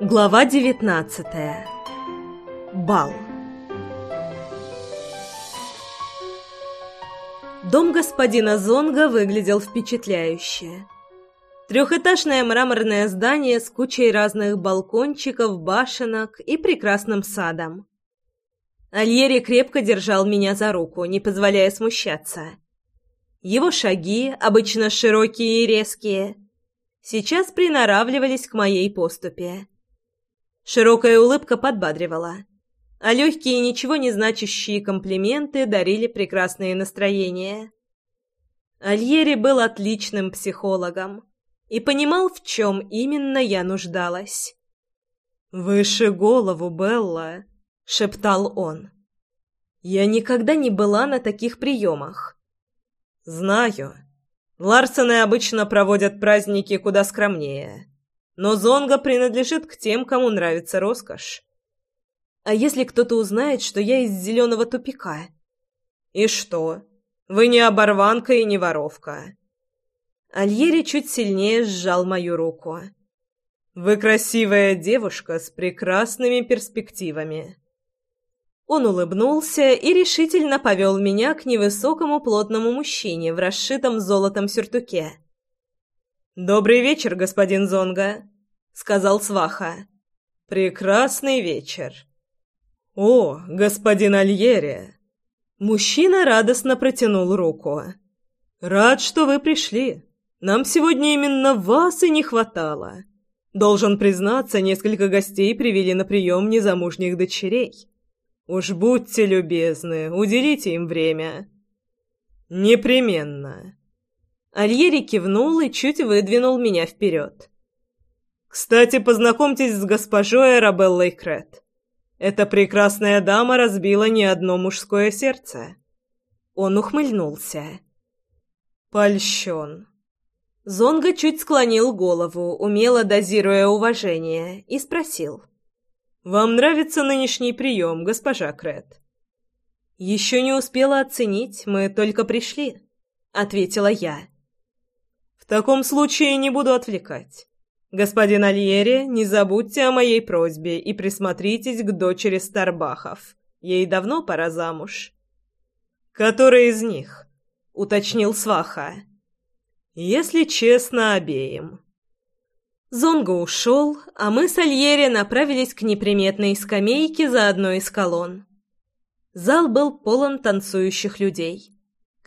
Глава 19. Бал. Дом господина Зонга выглядел впечатляюще. Трехэтажное мраморное здание с кучей разных балкончиков, башенок и прекрасным садом. Альери крепко держал меня за руку, не позволяя смущаться. Его шаги, обычно широкие и резкие, сейчас приноравливались к моей поступе. Широкая улыбка подбадривала, а легкие ничего не значащие комплименты дарили прекрасное настроение. Альери был отличным психологом и понимал, в чем именно я нуждалась. «Выше голову, Белла!» — шептал он. «Я никогда не была на таких приемах». «Знаю. Ларсены обычно проводят праздники куда скромнее. Но Зонга принадлежит к тем, кому нравится роскошь. А если кто-то узнает, что я из зеленого тупика? И что? Вы не оборванка и не воровка. Альери чуть сильнее сжал мою руку. Вы красивая девушка с прекрасными перспективами. Он улыбнулся и решительно повел меня к невысокому плотному мужчине в расшитом золотом сюртуке. «Добрый вечер, господин Зонга», — сказал Сваха. «Прекрасный вечер». «О, господин Альери!» Мужчина радостно протянул руку. «Рад, что вы пришли. Нам сегодня именно вас и не хватало. Должен признаться, несколько гостей привели на прием незамужних дочерей. Уж будьте любезны, уделите им время». «Непременно», Альери кивнул и чуть выдвинул меня вперед. «Кстати, познакомьтесь с госпожой Арабеллой Крет. Эта прекрасная дама разбила не одно мужское сердце». Он ухмыльнулся. «Польщен». Зонга чуть склонил голову, умело дозируя уважение, и спросил. «Вам нравится нынешний прием, госпожа Крет?» «Еще не успела оценить, мы только пришли», — ответила я таком случае не буду отвлекать. Господин Альери, не забудьте о моей просьбе и присмотритесь к дочери Старбахов. Ей давно пора замуж». «Которая из них?» — уточнил Сваха. «Если честно, обеим». Зонго ушел, а мы с Альери направились к неприметной скамейке за одной из колонн. Зал был полон танцующих людей.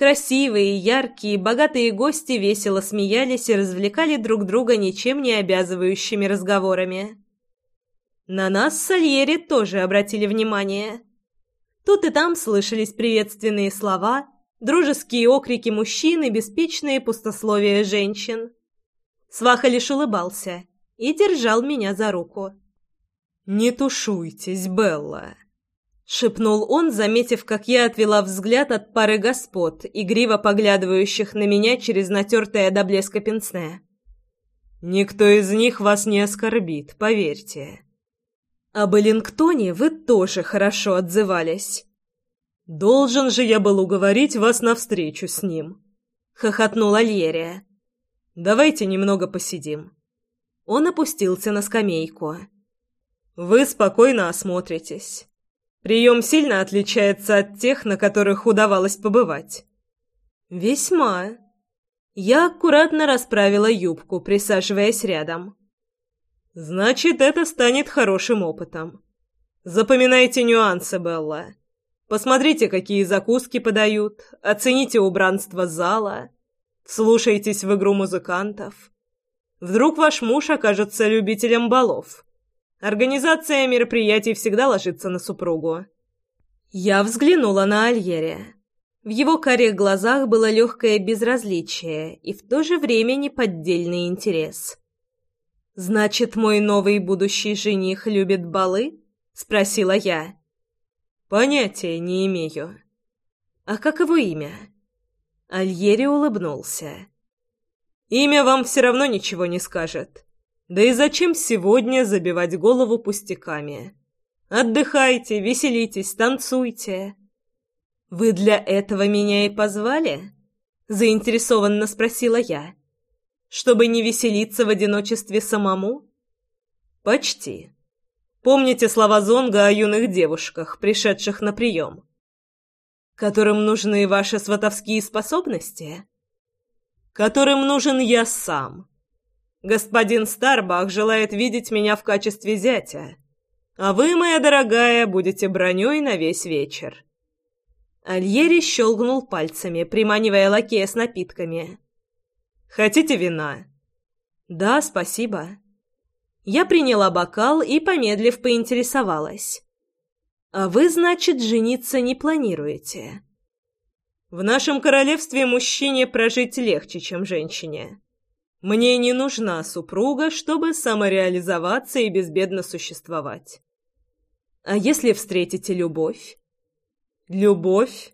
Красивые, яркие, богатые гости весело смеялись и развлекали друг друга ничем не обязывающими разговорами. На нас Сальери тоже обратили внимание. Тут и там слышались приветственные слова, дружеские окрики мужчин и беспечные пустословия женщин. Сваха лишь улыбался и держал меня за руку. «Не тушуйтесь, Белла!» шепнул он, заметив, как я отвела взгляд от пары господ, игриво поглядывающих на меня через натертое до блеска пенсне. «Никто из них вас не оскорбит, поверьте». «Об Эллингтоне вы тоже хорошо отзывались». «Должен же я был уговорить вас на встречу с ним», — хохотнула Лерия. «Давайте немного посидим». Он опустился на скамейку. «Вы спокойно осмотритесь». Прием сильно отличается от тех, на которых удавалось побывать. Весьма. Я аккуратно расправила юбку, присаживаясь рядом. Значит, это станет хорошим опытом. Запоминайте нюансы, Белла. Посмотрите, какие закуски подают, оцените убранство зала, слушайтесь в игру музыкантов. Вдруг ваш муж окажется любителем балов. Организация мероприятий всегда ложится на супругу. Я взглянула на Альере. В его карих глазах было легкое безразличие и в то же время неподдельный интерес. «Значит, мой новый будущий жених любит балы?» — спросила я. «Понятия не имею». «А как его имя?» Альери улыбнулся. «Имя вам все равно ничего не скажет. Да и зачем сегодня забивать голову пустяками? Отдыхайте, веселитесь, танцуйте. Вы для этого меня и позвали? заинтересованно спросила я. Чтобы не веселиться в одиночестве самому? Почти. Помните слова Зонга о юных девушках, пришедших на прием? Которым нужны ваши сватовские способности? Которым нужен я сам. Господин Старбах желает видеть меня в качестве зятя, а вы, моя дорогая, будете броней на весь вечер». Альери щелкнул пальцами, приманивая лакея с напитками. «Хотите вина?» «Да, спасибо». Я приняла бокал и, помедлив, поинтересовалась. «А вы, значит, жениться не планируете?» «В нашем королевстве мужчине прожить легче, чем женщине», мне не нужна супруга, чтобы самореализоваться и безбедно существовать. А если встретите любовь? Любовь?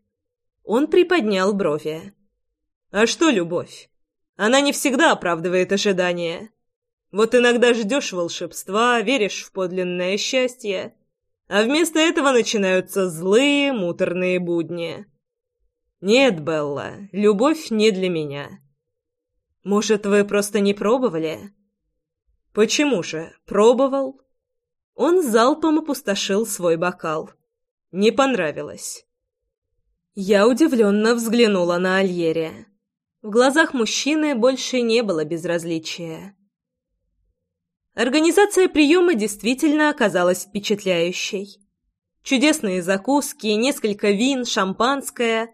Он приподнял брови. А что любовь? Она не всегда оправдывает ожидания. Вот иногда ждешь волшебства, веришь в подлинное счастье, а вместо этого начинаются злые, муторные будни. Нет, Белла, любовь не для меня. Может, вы просто не пробовали?» «Почему же? Пробовал?» Он залпом опустошил свой бокал. «Не понравилось». Я удивленно взглянула на Альере. В глазах мужчины больше не было безразличия. Организация приема действительно оказалась впечатляющей. Чудесные закуски, несколько вин, шампанское,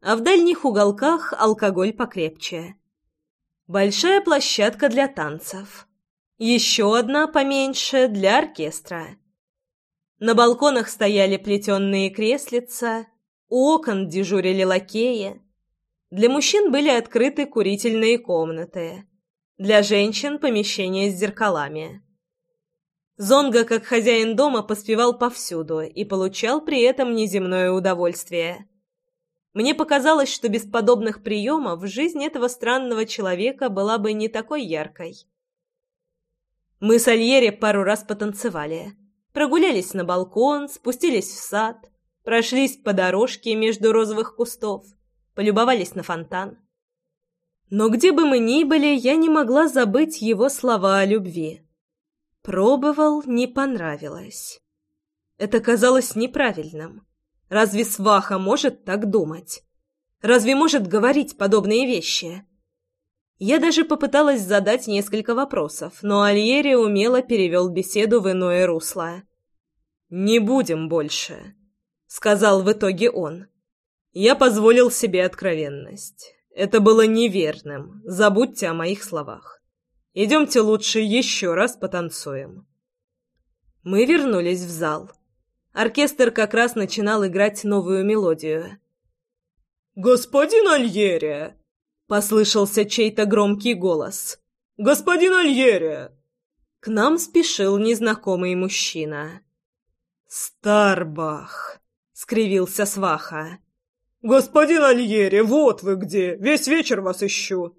а в дальних уголках алкоголь покрепче большая площадка для танцев, еще одна поменьше для оркестра. На балконах стояли плетеные креслица, у окон дежурили лакеи. Для мужчин были открыты курительные комнаты, для женщин – помещения с зеркалами. Зонга, как хозяин дома, поспевал повсюду и получал при этом неземное удовольствие – мне показалось, что без подобных приемов жизнь этого странного человека была бы не такой яркой. Мы с Альери пару раз потанцевали. Прогулялись на балкон, спустились в сад, прошлись по дорожке между розовых кустов, полюбовались на фонтан. Но где бы мы ни были, я не могла забыть его слова о любви. Пробовал, не понравилось. Это казалось неправильным. Разве сваха может так думать? Разве может говорить подобные вещи? Я даже попыталась задать несколько вопросов, но Альери умело перевел беседу в иное русло. «Не будем больше», — сказал в итоге он. «Я позволил себе откровенность. Это было неверным. Забудьте о моих словах. Идемте лучше еще раз потанцуем». Мы вернулись в зал. Оркестр как раз начинал играть новую мелодию. «Господин Альери!» — послышался чей-то громкий голос. «Господин Альери!» К нам спешил незнакомый мужчина. «Старбах!» — скривился сваха. «Господин Альери, вот вы где! Весь вечер вас ищу!»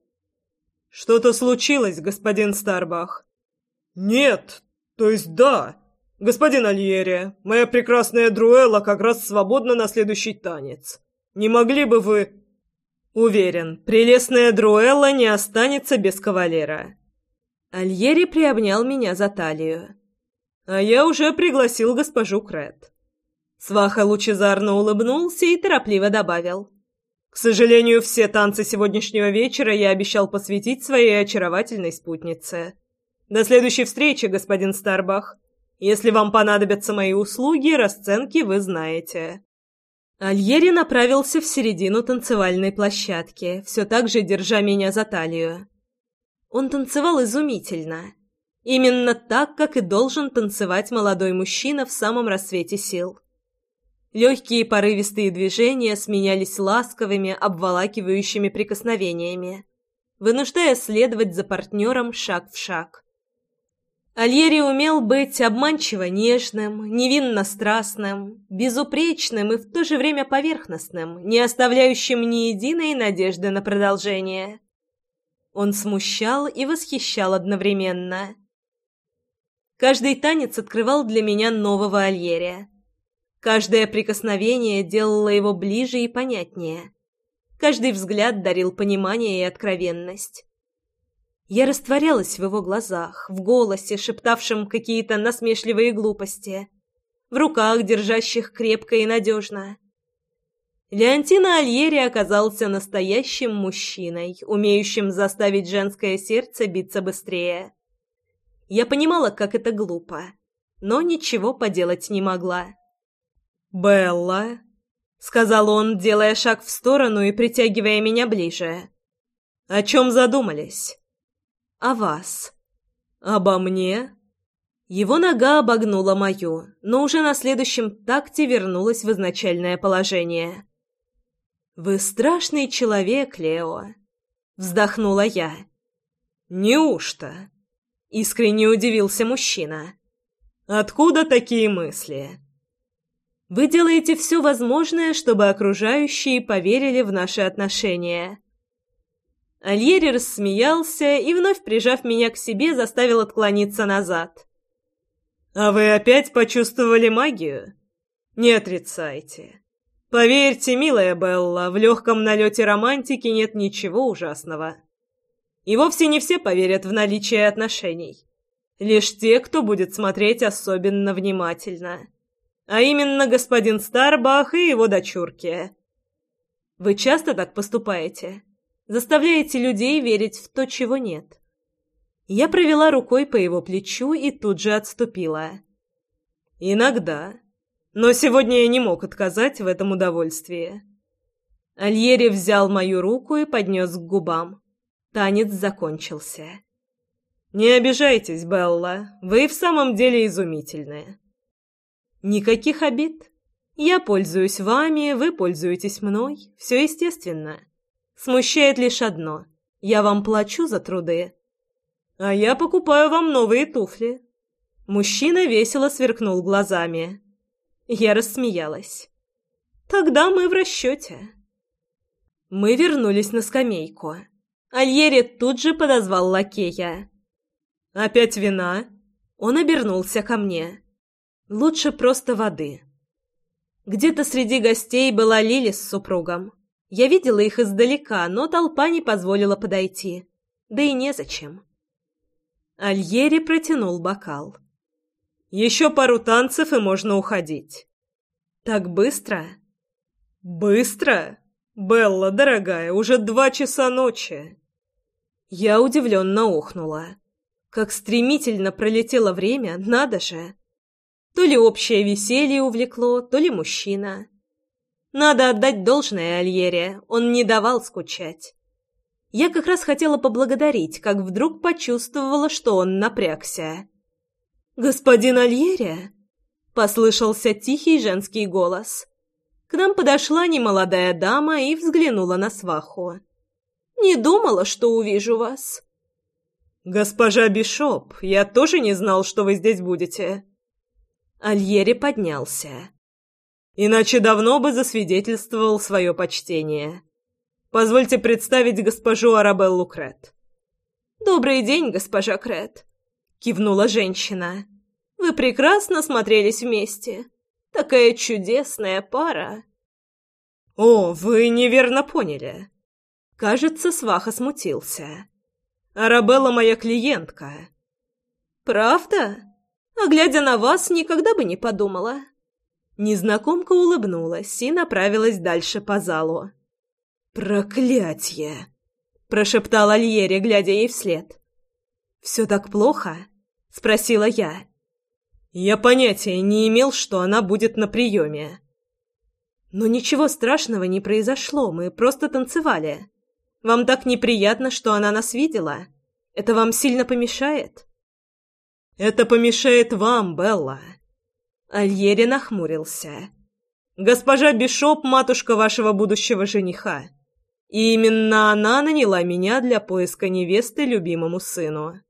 «Что-то случилось, господин Старбах?» «Нет, то есть да!» «Господин Альери, моя прекрасная Друэла как раз свободна на следующий танец. Не могли бы вы...» «Уверен, прелестная Друэла не останется без кавалера». Альери приобнял меня за талию. «А я уже пригласил госпожу Крет». Сваха лучезарно улыбнулся и торопливо добавил. «К сожалению, все танцы сегодняшнего вечера я обещал посвятить своей очаровательной спутнице. До следующей встречи, господин Старбах». Если вам понадобятся мои услуги, расценки вы знаете». Альери направился в середину танцевальной площадки, все так же держа меня за талию. Он танцевал изумительно. Именно так, как и должен танцевать молодой мужчина в самом рассвете сил. Легкие порывистые движения сменялись ласковыми, обволакивающими прикосновениями, вынуждая следовать за партнером шаг в шаг. Альери умел быть обманчиво нежным, невинно страстным, безупречным и в то же время поверхностным, не оставляющим ни единой надежды на продолжение. Он смущал и восхищал одновременно. Каждый танец открывал для меня нового Альери. Каждое прикосновение делало его ближе и понятнее. Каждый взгляд дарил понимание и откровенность. Я растворялась в его глазах, в голосе, шептавшем какие-то насмешливые глупости, в руках, держащих крепко и надежно. Леонтино Альери оказался настоящим мужчиной, умеющим заставить женское сердце биться быстрее. Я понимала, как это глупо, но ничего поделать не могла. «Белла», — сказал он, делая шаг в сторону и притягивая меня ближе, — «о чем задумались?» о вас». «Обо мне?» Его нога обогнула мою, но уже на следующем такте вернулась в изначальное положение. «Вы страшный человек, Лео», — вздохнула я. «Неужто?» — искренне удивился мужчина. «Откуда такие мысли?» «Вы делаете все возможное, чтобы окружающие поверили в наши отношения. Альери рассмеялся и, вновь прижав меня к себе, заставил отклониться назад. «А вы опять почувствовали магию? Не отрицайте. Поверьте, милая Белла, в легком налете романтики нет ничего ужасного. И вовсе не все поверят в наличие отношений. Лишь те, кто будет смотреть особенно внимательно. А именно господин Старбах и его дочурки. Вы часто так поступаете?» Заставляете людей верить в то, чего нет. Я провела рукой по его плечу и тут же отступила. Иногда. Но сегодня я не мог отказать в этом удовольствии. Альери взял мою руку и поднес к губам. Танец закончился. «Не обижайтесь, Белла. Вы в самом деле изумительная». «Никаких обид. Я пользуюсь вами, вы пользуетесь мной. Все естественно». Смущает лишь одно. Я вам плачу за труды. А я покупаю вам новые туфли. Мужчина весело сверкнул глазами. Я рассмеялась. Тогда мы в расчете. Мы вернулись на скамейку. Альери тут же подозвал лакея. «Опять вина?» Он обернулся ко мне. «Лучше просто воды». Где-то среди гостей была Лили с супругом. Я видела их издалека, но толпа не позволила подойти. Да и незачем. Альери протянул бокал. «Еще пару танцев, и можно уходить». «Так быстро?» «Быстро? Белла, дорогая, уже два часа ночи». Я удивленно ухнула. Как стремительно пролетело время, надо же. То ли общее веселье увлекло, то ли мужчина. Надо отдать должное Альере, он не давал скучать. Я как раз хотела поблагодарить, как вдруг почувствовала, что он напрягся. «Господин Альере?» — послышался тихий женский голос. К нам подошла немолодая дама и взглянула на сваху. «Не думала, что увижу вас». «Госпожа Бишоп, я тоже не знал, что вы здесь будете». Альери поднялся. Иначе давно бы засвидетельствовал свое почтение. Позвольте представить госпожу Арабеллу Крет. «Добрый день, госпожа Крет», — кивнула женщина. «Вы прекрасно смотрелись вместе. Такая чудесная пара». «О, вы неверно поняли». Кажется, сваха смутился. «Арабелла моя клиентка». «Правда? А глядя на вас, никогда бы не подумала». Незнакомка улыбнулась и направилась дальше по залу. «Проклятье!» – прошептал Альери, глядя ей вслед. «Все так плохо?» – спросила я. «Я понятия не имел, что она будет на приеме». «Но ничего страшного не произошло, мы просто танцевали. Вам так неприятно, что она нас видела? Это вам сильно помешает?» «Это помешает вам, Белла», Альери нахмурился. «Госпожа Бишоп — матушка вашего будущего жениха. И именно она наняла меня для поиска невесты любимому сыну».